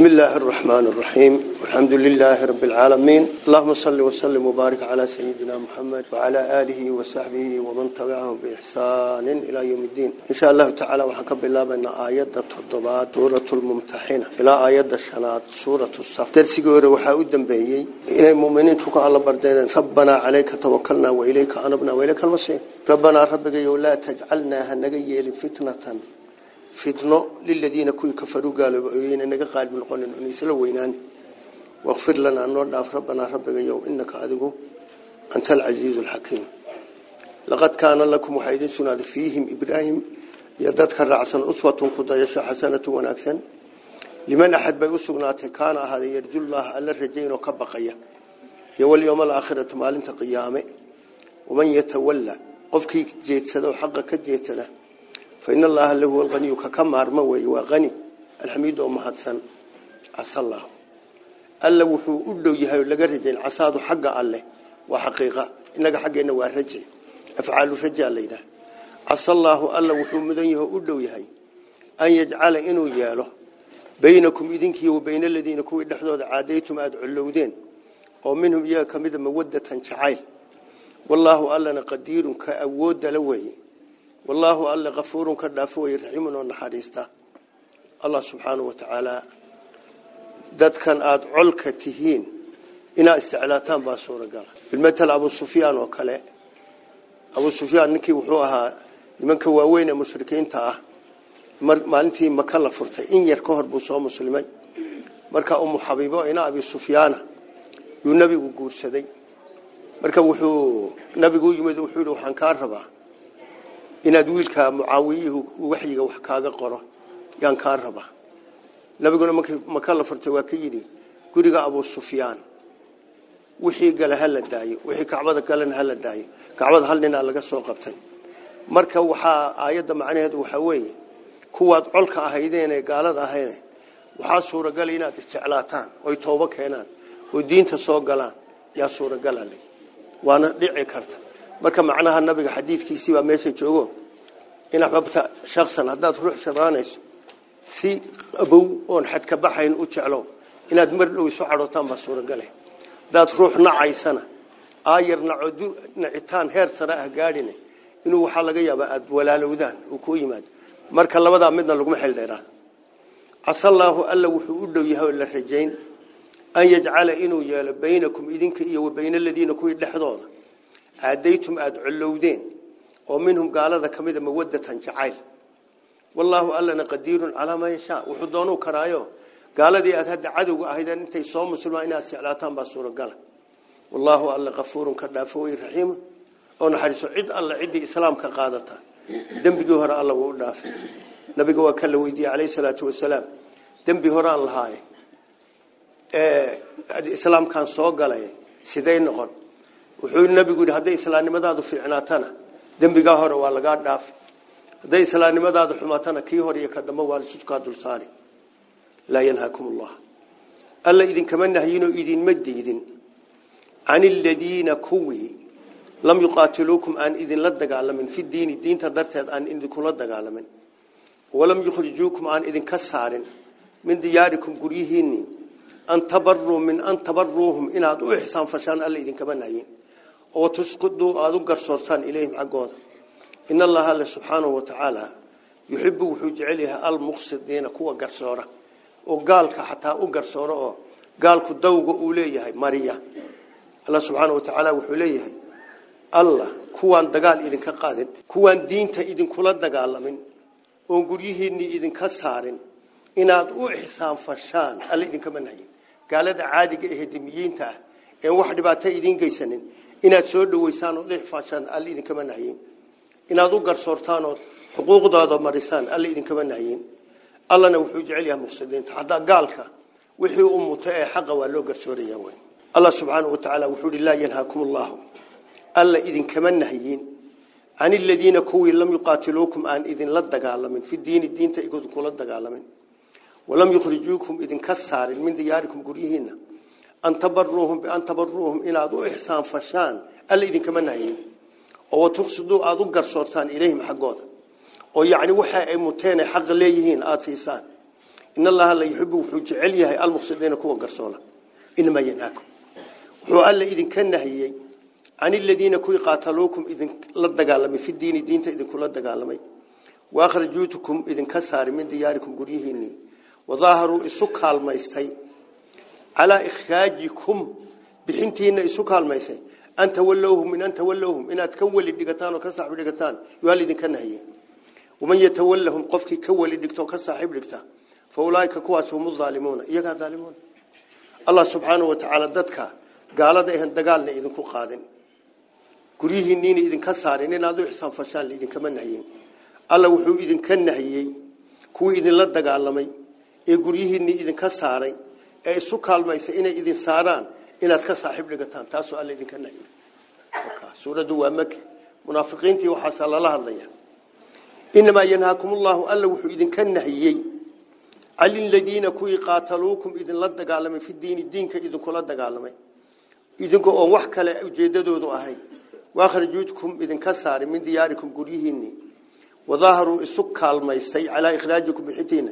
بسم الله الرحمن الرحيم. والحمد لله رب العالمين. اللهم صل وسلم وبارك على سيدنا محمد وعلى آله وصحبه ومن تبعهم بإحسان إلى يوم الدين. إن شاء الله تعالى وحكب الله بأن آيات التضبات سورة الممتحنة. إلى آيات الشنات سورة الصف. درسي قوله وحاود بيي إن المؤمنين تقع الله بردين. ربنا عليك توكلنا وإليك أنبنا وإليك المصير. ربنا ربك لا تجعلنا هنجي لفتنة kafaruu gaaloobayeen naga qaalib noqonin in isla weynaan waqfir lana noo dhaaf rabbana rabbigayow innaka adigu anta alcaziizu alxakiim laqad kaana lakum waxaa idin sugnaaday fiihim ibraahim iyo dadka raacsan uswatun ku dayasho xasanatu wanaagsan liman axad bay u sugnaatay kaana ahaaday yarjullaah alla rajaynoo ka baqaya iyo walyowma alaakhirati maalinta qiyaame waman yatawalla qofkii jeedsada oo xaqa ka jeedsada فإن الله اللي هو الغني ككمار موي وغني. الحميد ومهدسن عسى الله. ألا وحو أدو يهي لغا رجين عساد حق الله. وحقيقة إنك حقنا وارجع. أفعال رجع لينا. عسى الله ألا وحو مدن يهي أدو يهي. أن يجعل إنو ياله بينكم إذنك وبين الذين كوي نحضر عاديتم أدعو اللودين. ومنهم إياك مدى مودة شعيل. والله ألا قدير كأود لوي. والله ألا غفور كدافو يرحم ونحريسته الله سبحانه وتعالى isticlaataan baa suuragal bilmatal abu sufyaan oo kale abu sufyaan ninkii wuxuu ahaa nimanka waaweyn ee mushrikiinta ah maalintii maka la furtay in yar ka hor buu soo muslimay marka umu xabiibo ina abi sufyaana yuu nabigu guursaday marka wuxuu nabigu yimid wuxuu yidhi waxaan kaa rabaa inaad wiilka mucaawiyuhu waxyiga wax kaaga qoro yaan kaa rabaa nabiguna maka la furtay waa ka yidhi guriga abu sufyaan wixii gala hala daayo wixii kacbada galana hala daayo kacbada hal ninaa laga soo qabtay marka waxaa aayadda macnaheedu waxaa weeye kuwaad colka ahaydeen ee gaalada ahayd waxaa suuragal inaad isjeclaataan oy toobo keenaan oo diinta soo galaan yaa suuragala le waana dhici karta marka macnaha nabiga xadiidkiisii baa meesha joogo shabaanayso si abow oon xadka baxayn u jeclo inaad mar dhow isu cadhootaan baa suuragale haddaad ruux nacaysana aayar naco nacitaan heer sare ah gaadhine inuu waxaa laga yaabaa aada walaalowdaan uu kuu yimaado marka labadaa midna laguma xil dheeraado casallaahu alla wuxuu u dhow yahay oo la rajayn an yajcala inuu yeelo baynakum idinka iyo wa bayna aladiina kuwii dhexdooda caadaytum aada collowdeen jacayl wallaahu allana qadiirun calaa maa yashaa wuxuu doonuu karaayo gaaladii aad hadda cadowga ahaydeen intay soo muslimaan inaad isticlaataan baa suuragala wallaahu alla kafuurun ka dhaafo way raxiimu oo naxariiso cid alla ciddii islaamka qaadata dembigii hore alla wuu u dhaafay nabiga waa ka la weydiiyey calayhi salaatu wasalaam dembi horaan lahaaye ee islaamkan soo galay siday noqon wuxuu nabigu yidhi hadday islaamnimadaadu fiicnaatana dembigaa hore waa lagaa dhaafi hadday islaamnimadaadu xumaatana kii hore iyo ka dambe waa lisuskaa dulsaari laa yanhaakum allah alla idinkama nahyinoo idinma diidin can iladiina kuwii lam yuqaatiluukum aan idinla dagaalamin fi diini diinta darteed aan idinkula dagaalamin walam yukhrijuukum aan idinka saarin min diyaarikum guryihiinni an tabaruu min an tabaruuhum inaad u ixsaan fashaan alla idinkama nahyin alle subxaanahu watacaala yuxibu wuxuu jecel yahay almuqsidiina kuwa garsoora oo gaalka xataa u garsooro oo gaalku dawga uu leeyahay mariya alla subxaana watacaala wuxuu leeyahay allah kuwaan dagaal idinka qaadin kuwaan diinta idinkula dagaalamin oon guryihiinnii idinka saarin inaad u ixsaan fashaan alla idinkama nahyin gaalada caadiga ee dimiyiinta ah een wax dhibaato idiin geysanin inaad soo dhaweysaan oo ixfaashaan alla idinkama nahyin inaad u garsoortaan oo xuquuqdooda marisaan alla idinkama nahyin allana wuxuu jecel yahay muqsidiinta hadaa gaalka wixii u muto ee xaqa waa loo garsooraya way allah subhanahu wa ta'ala wuxuu laa yanhaakum allah alla idinkama nahyin عن الذين كوي لم يقاتلوكم أن إذن لا دغالمين في الدين الدين تيكون كلا دغالمين ولم يخرجوكم إذن كسار من دياركم قريهن أن تبروهم بأن تبروهم إلى ذو إحسان فشان. ألا إذن كمان نهين أو تقصدوا أذو قرصورتان إليهم حقودا waxa ay muteen xaq leeyihiin aad siisaan in allaha la yuhibbu wuxuu jecel yahay almuqsidiina kuwa garsoona inma yanaakum wuxuu alla idinka nahiyay عن الذين كوي قاتلوكم إذن لدغالمي في الدين دينتا إذن كل دغالمي وأخرجوتكم إذن كسار من دياركم قريهني وظاهروا إسوكال مايستي على إخراجكم بحنتين إسوكال مايستي أن تولوهم من أن تولوهم إن أتكول الدقتان وكسحب الدقتان يوالي إذن كنهي ومن يتولهم قفك كول الدقتان وكسحب الدقتان فأولئك كواسهم الظالمون. إيقا ظالمون الله سبحانه وتعالى ذاتك قال ده إهن دقالنا إذن كو قادن. guryihiinniina idinka saareen inaad u ixsaan fashaan idinkama nahiyeen alla wuxuu idinka nahiyey kuwii idinla dagaalamay ee guryihiinnii idinka saaray ee isu kaalmaysa inay idin saaraan inaad ka saaxiib dhigataan taasoo alla idinka nahiyey suuraddu waa maki munaafiqiintii waxaasaa lala hadlaya inamaa yanhaakum ullahu alla wuxuu idinka nahiyey cali ladiina kuwii qaataluukum idinla dagaalamay fi diini diinka idinkula dagaalamay idinka oon wax kale ujeedadoodu ahayn واخرجوكم إذن كسار من دياركم قريهني وظاهروا السكة الميستي على إخراجكم بحتين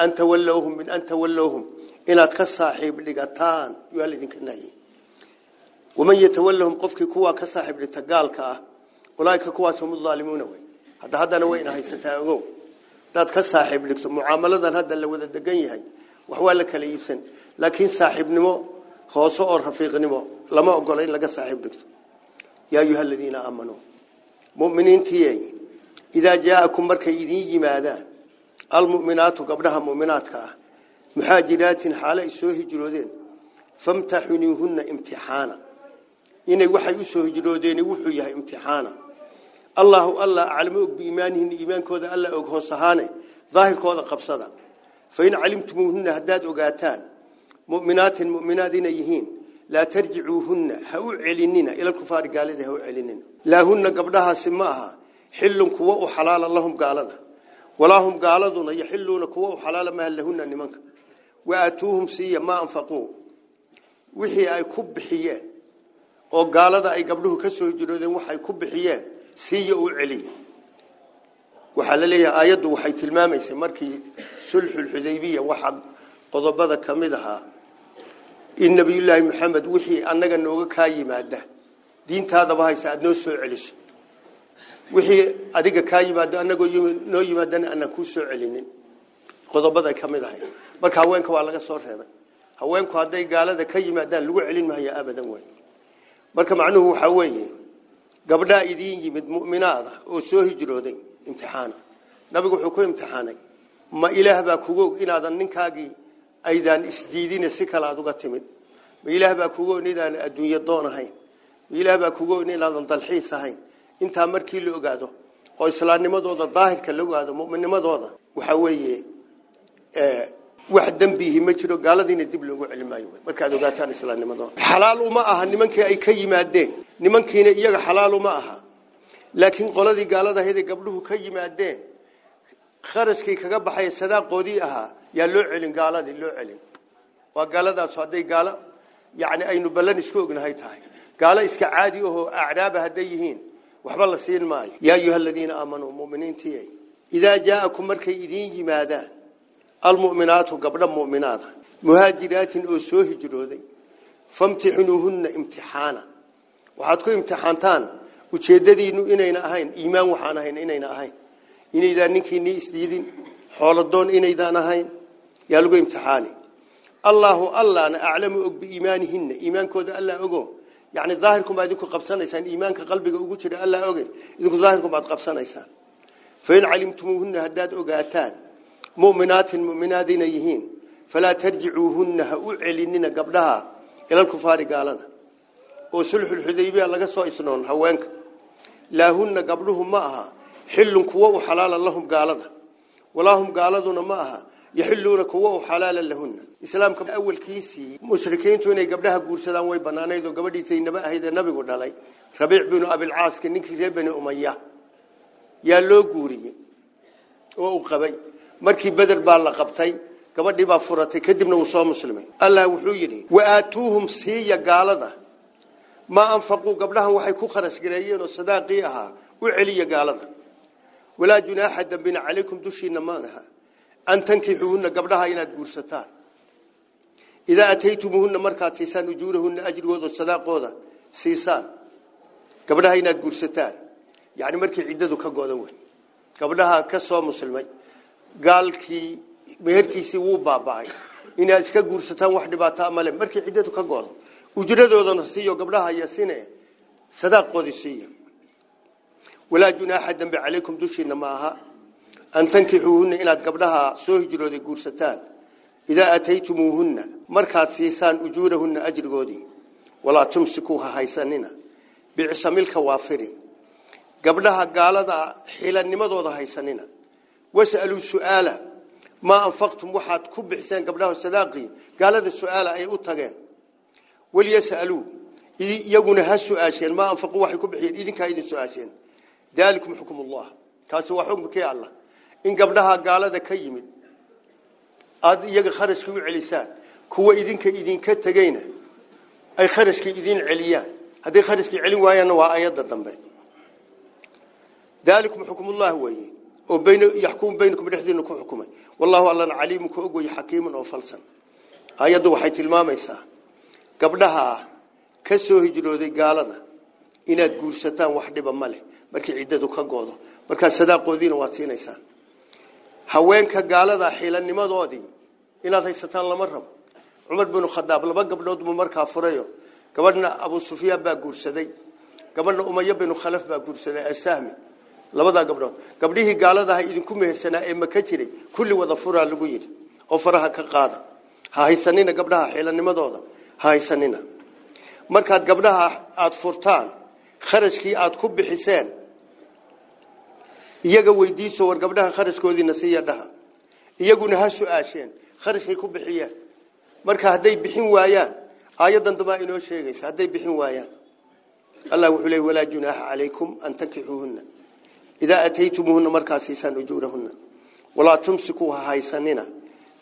أن تولوهم من أن تولوهم إن كصاحب لقطان يوالدين كنهي ومن يتولهم قفك كوا كصاحب لتقالك. أولئك كوا هم الظالمون وي. هذا هذا نوين هاي ستاغو داد كصاحب لكتو معاملة هذا اللي وذا دقني هاي وحوالك ليبسن. لكن صاحب نمو خوصو أو رفيق نمو. لما أقولين لك صاحب لكتو يا أيها الذين آمنوا. مؤمنين تيي إذا جاءكم مركا إذين يمادان المؤمنات قبلها مؤمنات كأه. محاجرات حالة إسوه جرودين فامتحنوهن امتحانا. إني وحي إسوه جرودين وحيها امتحانا. الله الله أعلمك بإيمانهن إيمان كودا الله أقهو ظاهر كودا قبصدا. فإن علمتموهن هداد أقاتان. مؤمنات مؤمنات يهين. لا ترجعوهن. هو علننا إلى الكفار قال ذي هو علننا لا هن قبلها سماها. حل كوأ وحلال اللهم قال ولا هم قالذون يحلون كوا وحلال ما لهن نمك وأتوهم سيا ما أنفقوا. وحي أي كب حياة أو قالذا أي قبله كسر جلودهم وحي كب حياة سيا وعلي. وحلاليا آيده وحي تلمامي سمرك سلح الحديبية وحد قضب هذا كمدها النبي الله محمد وحي أنجا نوجك هاي مادة دين هذا بهاي سعد نوسو علش wixii adiga kaa yimaado annagoo noo yimaadana aanan kuu soo celinin qodobada ka mid ahay marka haweenka waa laga soo reebay haweenku hadday gaalada ka yimaadaan lagu celin maayo abadan wey marka macnuhu waxaa weeye gabdhaa idiin yimid mu'minaada oo soo hijrooday imtixaana nabigu wuxuu ku imtixaanay ma ilaah baa kugu og inaadan ninkaagii aydaan isdiidine si kale aad uga timid ma ilaah baa kugu og inaadan adduunyo doon ahayn ma ilaah baa kugu og inaadan dalxiis ahayn intaa markii la ogaado oo islaamnimadooda daahirka la ogaado mu'minnimadooda waxaa weeye wax dambihi ma jiro gaaladiina dib loogu celin maayo markaad ogaataan islaamnimadooda xalaal uma aha nimankii ay ka yimaadeen nimankiina iyaga xalaal uma aha laakiin qoladii gaalada ahayd ee gabdhuhu ka yimaadeen kharashkii kaga baxay sadaaqoodii ahaa yaa loo celin gaaladii loo celin waa gaaladaas hadday gaalo yacni aynu ballan isku ognahay tahay gaalo iska caadi ahoo acraaba hadday yihiin وحب الله سين ماي. يا أيها الذين آمنوا مؤمنين تي إذا جاءكم مرك إدين جمادان المؤمنات قبل المؤمنات. مهاجرات أسوه جرودي فامتحنوهن امتحانا. وحاتكو امتحانتان. وشيددي إنو إنا أهين. إيمان وحنا هين إنا أهين. إن إذا نكي نيستيدين حول الدون إن إذا نهين. يالقو امتحاني. الله الله أعلم بإيمانهن إيمان كود الله أقوم يعني ظاهركم بعد يكون قبسانيسان إيمانك قلبك jira alla oge idinku ظاهركم بعد قبسانيسان. فإن علمتموهن هداد اوغاتان مؤمنات مؤمناتين يهين. فلا ترجعوهن هؤعلننا قبلها إلى الكفار قالنا وسلح الحديبية لغا سو إسنون هوانك. لا هن قبلهم معها. حل كوا وحلال لهم قالنا ولا هم قالدون معها. يحلون كوا وحلالا لهن gabdhaha guursadaan way banaanayd oo gabadhiisa inaba ahayd nabigu dhalay rabiic bin abil aas ninkii reer bani umayya yaa loo guuriyay oo uu qabay markii badar baa la qabtay gabadhii baa furatay kadibna uu soo muslimay allah wuxuu yidhi waatuuhum siiya gaalada ma anfaquu gabdhahan waxay ku kharash gareeyeen oo sadaaqii ahaa u celiya gaalada walaa junaaxa dambina calaykum dushiina maanaha أن تنكحوهن قبلها إنها تقرستان إذا أتيتمهن مركات سيسان وجورهن أجر وضو الصداق وضو سيسان. قبلها إنها تقرستان يعني مركة عددك قوضوه قبلها كسوا مسلمي. قال كي مهركي سيوو باباي. إنها إسكا قرستان واحد باتا أمالي مركة عددك قوضو وجورهن وضو نصية قبلها ياسين صداق وضو ولا جناح دنب عليكم دوشي نماها أن تنكحوهن إلى قبلها سوهجروا دي قرستان. إذا أتيتموهن مركات سيسان أجورهن أجر قودي. ولا تمسكوها هايساننا بعصم الكوافري قبلها قال دا حيلا نمضو دا هايساننا واسألوا سؤالا. ما أنفقتم وحد كب حسين قبلها السلاقي قال دا سؤالا أي أطاقين وليسألوا. يقولون السؤال ما أنفقوا واحد كب حسين إذن كايدين سؤالين ذلكم حكم الله. كاسوا حكم كي الله. In gabdhaha gaalada ka yimid aada iyaga kharashka u celisaan kuwa idinka idinka tegeyna ay kharashka idin celiyaan hadday kharashkii celin waayaanna waa ayadda dambe daalikum xukmullah weeye oo yaxkumu baynakum dhexdiina ku xukumay wallahu allana caliimun ka og weye oo falsan ayaddu waxay tilmaamaysaa gabdhaha ka soo hijrooday gaalada inaad guursataan wax dhiba ma leh markii ciddadu ka goodo markaa sadaaqoodiina waad siinaysaan haweenka gaalada xiilanimadoodii inaad haysataan lama rabo cumar binu khadaab laba gabdhood buu markaa furayo gabadhna abu sufyaan baa guursaday gabadhna umayo binu khalaf baa guursaday asahmi labadaa gabdhood gabdhihii gaaladaha idinku mehersanaa ee maka jiray kulli wada furaa lagu yidhi oo faraha ka qaada ha haysanina gabdhaha xiilanimadooda ha haysanina markaad gabdhaha aada furtaan kharashkii aada ku bixiseen iyaga weydiiso war gabdhaha kharashkoodiina siiya dhaha iyaguna ha su-aasheen ku bixiyeen marka hadday bixin waayaan aayaddan dambaa inoo sheegaysa hadday bixin waayaan allah wuxuu leey walaa junaaxa calaykum an tankixuuhunna idaa ataytumuuhunna markaad siisaan ujuurahunna walaa tumsikuu ha haysanina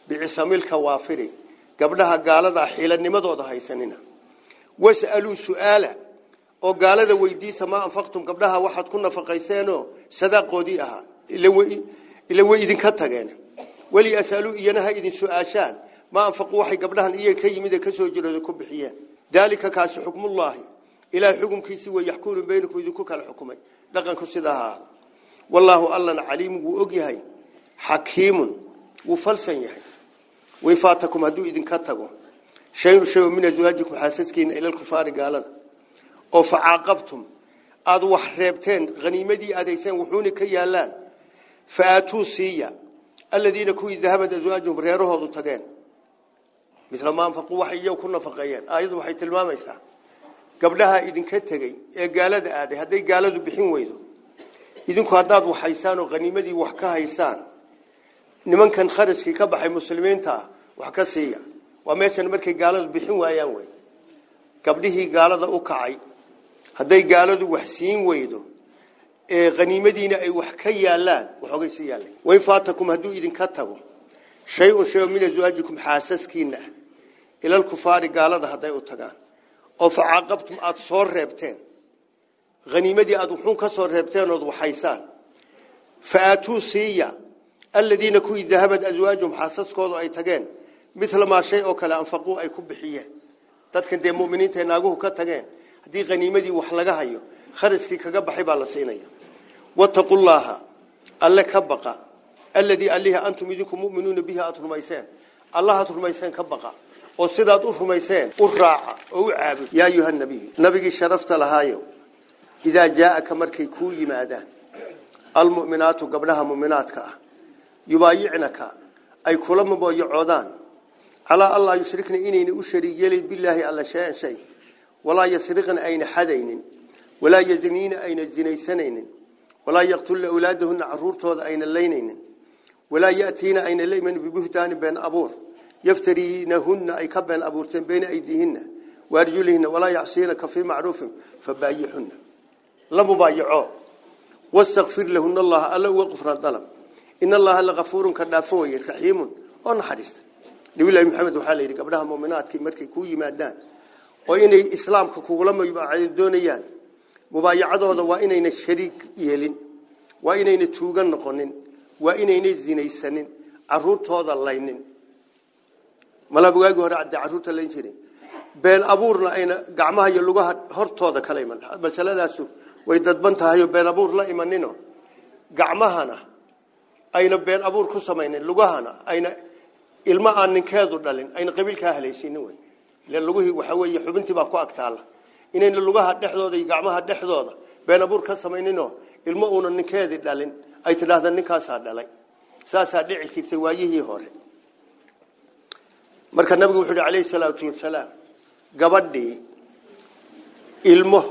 bicisamilka waafiri gabdhaha gaalada xiilanimadooda haysanina was'aluu su'aala oo gaalada weydiisa maa anfaqtum gabdhaha waxaad ku nafaqayseenoo sadaaqoodii ahaa ila way idinka tageen weli asaluu iyana ha idin su-aashaan maa anfaquu waxay gabdhahan iyaga ka yimid ka soo jirooda ku bixiyeen daalika kaasi xukmullaahi ilaahay xukumkiisii way yaxkumu baynakum idinku kala xukumay dhaqanku sidaa wallaahu allana caliimun wuu og yahay xakiimun wuu falsan yahay wayfaatakum hadduu idinka tago shayun shay min azwaajikum xaasaskiina ila lkufaari gaalada oo facaaqabtum aada wax reebteen haniimadii aadayseen wuxuuna ka yaalaan fa aatuu siiya aladiina kuwii dahabad aswaajuhum reerahoodu tageen misla ma anfaquu waxay iyagu ku nafaqeeyeen aayaddu waxay tilmaamaysaa gabdhaha idinka tegey ee gaalada aaday hadday gaaladu bixin weydo idinku haddaad wax haysaan oo haniimadii wax ka haysaan nimankan kharashkii ka baxay muslimiinta ah wax ka siiya waa meeshan markay gaaladu bixin waayaan wey gabdhihii gaalada u kacay hadday gaaladu wax siin weydo ee haniimadiina ay wax ka yaalaan waxoogay si yaalay wain faatakum hadduu idinka tago shay-un shay min aswaajikum xaasaskiina ah ila lkufaari gaalada hadday u tagaan oo facaaqabtum aada soo reebteen haniimadii aada wuxuun ka soo reebteen ood waxaysaan fa aatuu siiya aladiina kuwii dahabad aswaajuhum xaasaskoodu ay tageen mila maa shay oo kale anfaquu ay ku bixiyeen dadkan dee muminiinta naaguhu ka tageen هذه غنيمة دي وحلاجها يو خرج كي كجب حب على سينيا واتقوا الله الله كبقى الذي عليها أنتم يدكم مؤمنون بها أترميسان الله أترميسان كبقى والصداد أترميسان أرعى أو يا أيها النبي نبيك شرفت لها يو إذا جاءك مركي كوي مادان المؤمنات قبلها مؤمنات مؤمناتك يبايعنك أي كلما بايعوا على الله يشركني إني أشري يلي بالله على شيء شيء ولا يسرقن أين حدين ولا يزنين أين الزنيسنين ولا يقتل أولادهن عرورتوض أين اللينين ولا يأتين أين الليمن ببهتان بين أبور يفترينهن أي كبين أبورتين بين أيديهن وأرجلهن ولا يعصينك في معروف فبايحن لا بايعوه واستغفر لهن الله ألا وقفر الظلم. إن الله لغفور كالنافوية كحيم ونحرست لولا محمد وحالي قبلها مؤمنات كي مركي كوي مادان. Oo inay islaamka kugula mubaayacado doonayaan mubaayacadooda waa inayna shariik yeelin waa inayna tuugan noqonin waa inayna zinaysanin caruurtooda laynin malabugaagi hore cadde caruurta layn jiray been abuurna ayna gacmaha iyo lugaha hortooda kala iman masaladaasu way dadban tahay been abuur la imanino gacmahana ayna been abuur ku samaynin lugahana ayna ilma aan ninkeedu dhalin ayna qabiilkaa haleysinin wey ila lugihii waxa weeye xubintii baa ku agtaala inayna lugaha dhexdooda iyo gacmaha dhexdooda been abuur ka samayninoo ilmo uuna ninkeedii dhalin ay tidhaahda ninkaasaa dhalay saasaa dhici jirtay waayihii hore marka nabigu wuxuu yidhi calayhi salaatu wasalaam gabadhii ilmo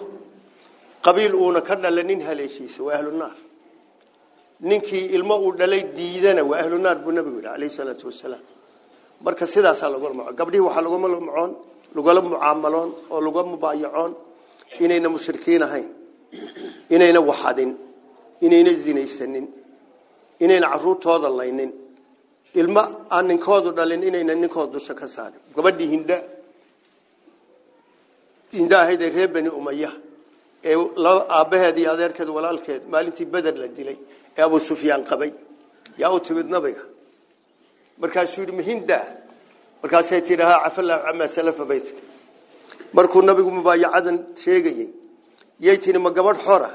qabiil uuna ka dhala nin haleeshiisa waa ahlu naar ninkii ilmo uu dhalay diidana waa ahlu naar buu nabigu yidhi calayhi salaatu wasalaam marka sidaasaa lagula macoon gabdhihii waxaa laguma macoon lagula mucaamaloon oo laga mubaayacoon inayna mushrikiin ahayn inayna waxadin inayna zinaysanin inayna caruurtooda laynin ilmo aan ninkoodu dhalin inayna ninkooda dusha ka saarin gabadhii hinda hinda ahayd ee reer bani umaya ee aabbaheed iyo adeerkeed walaalkeed maalintii beder la dilay ee abu sufyaan qabay yaa u timid nabiga markaasuu yidhi mahinda markaasay tidhi haa cafallahu camaa salafa baytka markuu nabigu mubaayacadan sheegayey yay tihi ma gabadh xora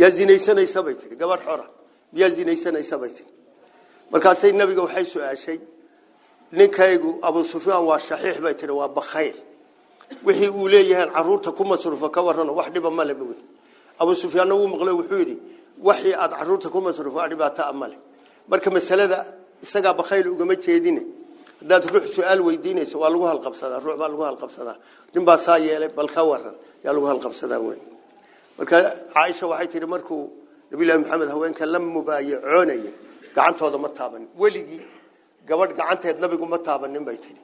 yaa zinaysanaysa bay tihi gabadh xora miyaa zinaysanaysa bay tihi markaasay nabiga waxay su-aashay ninkaygu abu sufyaan waa shaxiix bay tihi waa bakhayl wixii uu leeyahay caruurta ku masruufo ka warrano wax dhiba male buu abu sufyaanna wuu maqlay wuxuu yidhi waxii aad caruurta ku masruufo wax dhibaato male marka masalada isagaa bakhayl ugama jeedine haddaad ruux su-aal weydiinayso waa lagu halqabsadaa ruux baa lagu halqabsadaa nin baa saa yeelay bal ka waran yaa lagu halqabsadaa wey marka caaisha waxay tihi markuu nabilahi maxamed haweenka la mubaayacoonaya gacantooda ma taabanin weligii gabadh gacanteed nabigu ma taabanin bay tihi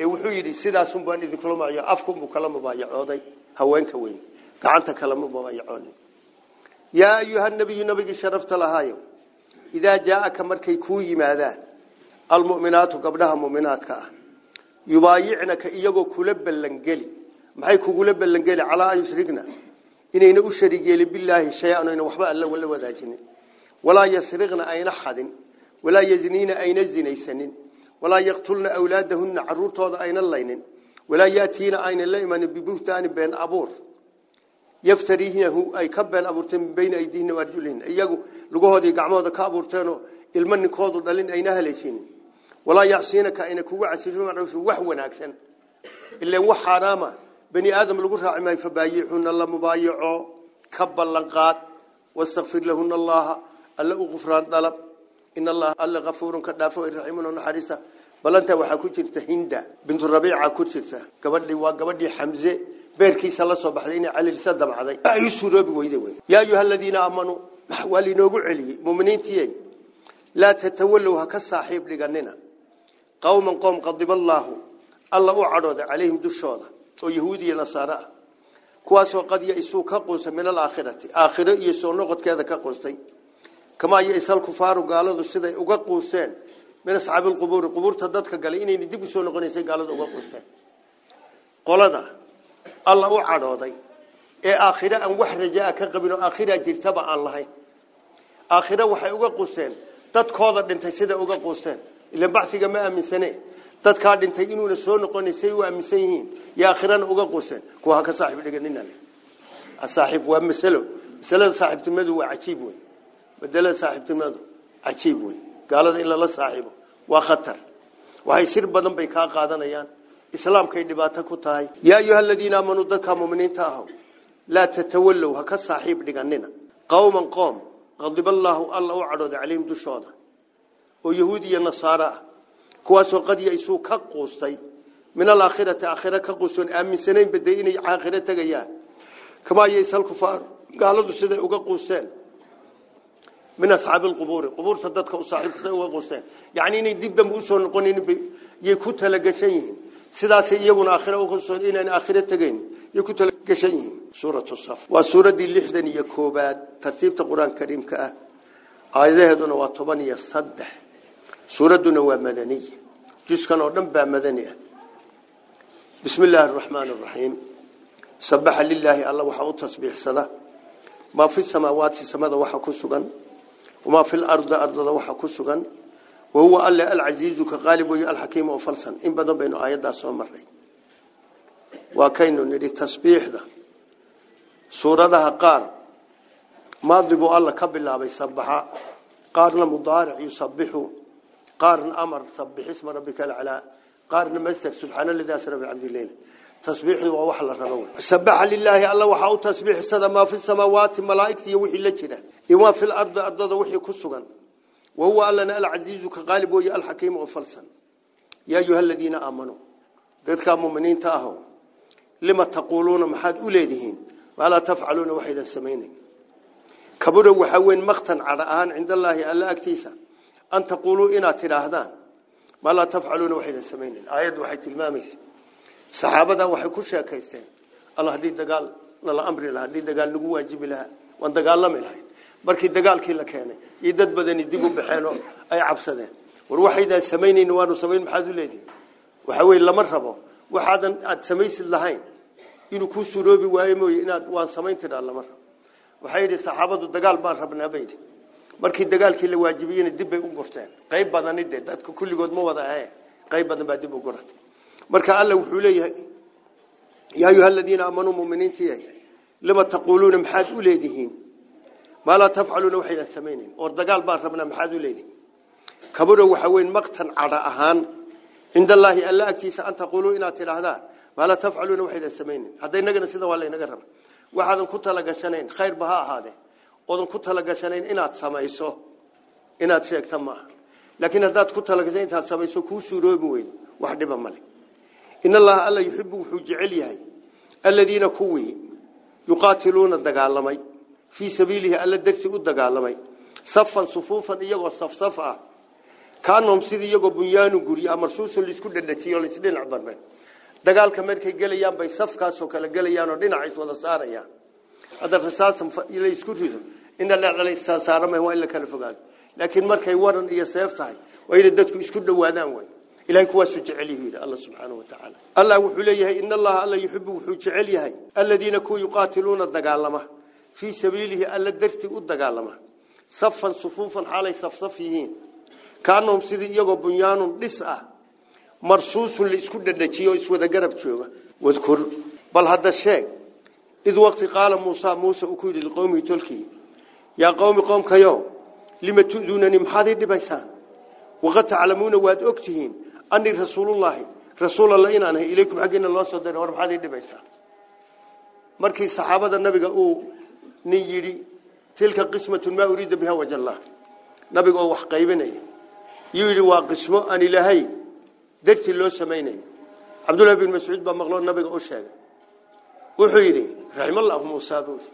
ee wuxuu yidhi sidaasun baan idinkula maayo afkunbuu kala mubaayacooday haweenka wey gacanta kalama mubaayacoonin yaa ayuha nabiyu nabigii sharafta lahaayo إذا جاءك مركي كوي ماذا؟ المؤمنات قبلها مؤمنات كا يبايعنك إيجو كلب اللنجلي. ما هي كلب اللنجلي؟ على أن يشركنا. إن إنه شريك يلي بالله شيئا إنه وحبا الله ولا وذاكنا ولا يسرقنا أي أحد ولا يزنين أي نزن أي سنين. ولا يقتلن أولادهن عرورته أين اللين ولا يأتينا أين اللين من ببهتان بين أبور. Bayna aydiihina waarjulihinna iyagu lugahoodii gacmahooda ka abuurteenoo ilmo ninkoodu dhalin ayna haleeshinin walaa yacsiinaka ayna kugu casifin macruufin wax wanaagsan ilaan wax xaaraama bani aadam lagu raaci maayo fabaayicuuna la mubaayaco ka ballanqaad wastakfir lahuna allaha alla u qufraan dalab in allaha alla kafuurun ka dhaafo raxiimun naxariista ballantaa waxaa ku jirta hinda bintu rabiica ku jirta gabadhii waa gabadhii xamze beerkiisa la soo baxday inay calilisa damcday ay suuroobi weyde wey yaa ayuha aladiina aamanuu waa linoogu celiyey muminiintiiyey laa tatawallow ha ka saaxiib dhiganina qowman qoom qadiba allaahu alla u cadhooda calayhim dushooda oo yahuudi iyo nasaare ah kuwaasoo qad ya-isuu ka quusta min alaakhirati aakhiro iyo soo noqodkeeda ka quustay kamaa ya-isal kufaaru gaaladu siday uga quusteen min asxaabi lqubuuri qubuurta dadka galay inayna dib u soo noqonaysay gaaladu uga quusteen qolada ka qabin oo aakhiraa jirtaba aan lahayn aakhiro waxay uga quusteen dadkooda dhintay siday uga quusteen ilan baxiga ma aaminsane dadkaa dhintay inuuna soo noqonaysay u aaminsan yihiin iyo aakhirana uga quusteen kuwa ha ka saaxiib dhiganina saaxiib waa masalo masalada saaxiibtinimadu waa cajiib wey masalada saaxiibtinimadu cajiib wey gaalada in lala saaxiibo waa khatar waxay sir badan bay kaa qaadanayaan إسلام كي دبعته كتاي يا أيها الذين آمنوا ذكر مؤمنين تاهم لا تتولوا هكا صاحب لجننا قوما قوم. غضب الله الله عرض عليهم دشادة ويهودي النصارى. كواس قد يسوع كقوسي من الآخرة آخرة كقوسون آمن سنين بدئين آخرة جيا كما يسأل الكفار. قالوا دشادة وكقوسين من أصحاب القبور. قبور تدتك وصاحبك وقوسين يعني إن دب موسون قنين بيكوت سداس يجون آخره وخصوصا إن آخرة تجين. يكتل كشين سورة الصف. وسورة اللحدن يكوبات ترتيب القرآن الكريم كأ. عايزه دون وطبان يصدح سورة دون ومدنية جزء كان أردن بمدنية بسم الله الرحمن الرحيم. سبح لله الله وحوط تسبيح صلاة ما في السماوات سماد وحكوسا وما في الأرض أرض وحكوسا وهو الله العزيز كغالب الحكيم وفلسا إن بدأ بين آيات سوى مرحي وكاين نري تسبيح ده سورة ده قار. ما بو الله كب الله بيسبحا قارن مضارع يسبح. قارن أمر سبح اسم ربك العلا قارن مستر سبحان الذي أسر في عبد الليل. تسبيح ووحل الرغول سبح لله الله وحاو تسبيح سد ما في السماوات ملائك يوحي لجنة. إما في الأرض أدد وحي كسوغن. وهو ألنا العزيز كغالب ويا الحكيم وفلسن يا أيها الذين آمنوا ذلك المؤمنين تاهوا. لما تقولون محاد محد ما لا تفعلون وحيدا سمينين كبر وحوين مقتا عرآن عند الله ألا أكتيسا. أن تقولوا إنا تلاهدان ما لا تفعلون وحيدا سمينين آية وحي الماميس صحابة وحي كل شيء الله هديد قال الله أمر الله هديد قال لقوة جبلها. وانت قال لم يلحين markii dagaalkii la keenay iyo dad badani dib u baxeen oo ay cabsadeen war waxaydaan samaynayn waanu samayn maxaad u leedihin waxa weeye lama rabo waxaadan aad samaysid lahayn inuu ku suroobi waayo mooye inaad waan samayn tidhaa lama rabo waxay yidhi saxaabadu dagaal baan rabnaa bay yidhi markii dagaalkii la waajibiyeyna dib bay u gurteen qayb badani dee dadka kulligood ma wada ahe qayb badan baa dib u guratay marka alla wuxuu leeyahay yaa ayuha aladiina aamanuu muminiintiiy lima taquuluuna maxaad u leedihiin waxaydan samaynayn or dagaal baan rabnaa maxaad u leedihiin kaburo waxa weyn maqtan cadha ahaan cinda allaahi alla agtiisa an taquuluu inaad tidhaahdaan maa laa tafcaluuna waxaydan samaynayn hadda inagana sida waa laynaga raba waxaadan ku talagashanayn khayrba ha ahaadee oodan ku talagashanayn inaad samayso inaad sheegta maaha laakiin haddaad ku talagashan intaad samayso kuu suuroobi weydo wax dhiba male in allaha alla yuxibu wuxuu jecel yahay aladiina kuwii yuqaatiluuna dagaalamay في سبيله ألا درسي أدقى لماي صفا صفوفا إياه وصف صفا كانوا مصيري يجو بنيانو قري. أمر سوسو اللي سكود النتيجة اللي سدين عبر من دقال كمان كي جل يام بي صف كاسو كلا جل يام ودين عيسو ذا سارة يا هذا فساس مف إلى يسكود فيه. إن الله على إنسان سارة ما هو إلا كلف قاد لكن مر كي ورن إياه سيفتاي وإلى دتك يسكود هو أنا وين إلى يكوا سجع عليه إلى الله سبحانه وتعالى. الله وحليه إن الله الله يحب وحج الذين كوا يقاتلون الدقال لمه fii sabiilihi alla dartii u dagaalama safan sufuufan xaalay safsaf yihiin kaanahum sidii iyagoo bunyaanun dhis ah marsuusun la isku dhadhajiyo o iswada garab jooga wadkur bal hadda sheeg id waqti qaala muusa muuse uu ku yidhi liqowmihi tolkii yaa qowmi qoomkayo lima tu'duunanii maxaad ii dhibaysaan waqad taclamuuna waad ogtihiin anii rasuulullaahi rasuul alla inaan ahay ilaykum xaggiina loo soo diray war maxaad ii dhibaysaan markii saxaabada nabiga uu yuu yidhi waa qismo aan ilaahay dartii loo samaynayn cabdullahi bin mascuud baa maqloo nabiga u sheegay wuxuu yidhi raximallahu muusa buu yidhi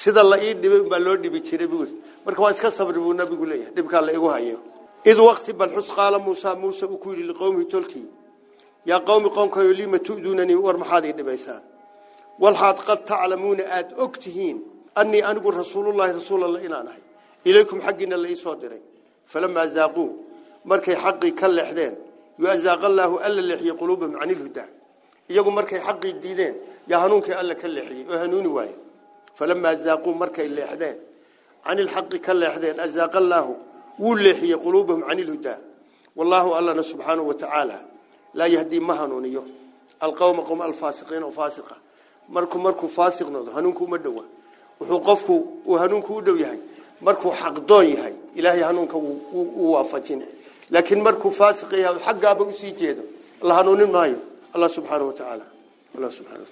sida la ii dhibay baa loo dhibi jiray buu yidhi marka waa iska sabri buu nabigu leeyahay dhibkaa la igu hayo id waqti bal xus qaala muusa muuse uu ku yidhi liqowmihi tolkii yaa qowmi qoomkayo lima tu'duunanii war maxaad ii dhibaysaan walxaad qad taclamuuna aada og tihiin أني أنقول رسول الله رسول الله إلى نهي إليكم حقنا اللي صادره فلما زاقوا مركي حقي كل إحدين. يأزاق الله ألا اللي قلوبهم عن الهدى. يقول مركي حقي الديدين. يهنونك ألا كل إحدين يهنوني واي. فلما زاقوا مركي اللي إحدين. عن الحق كل إحدين. أزاق الله واللي حي قلوبهم عن الهدى. والله ألا سبحانه وتعالى لا يهدي ما مهنوني القوم قوم الفاسقين وفاسقة. مركو مركو فاسق نوض. هنونكو مدوه wuxuu qofku uu hanuunku u dhow yahay markuu xaqdoon yahay ilaahay hanuunka wuu waafajin laakiin markuu faasiq yahay xaggaaba usii jeedo la hanuunin maayo allah subxaanahu watacaala allah subxaanahu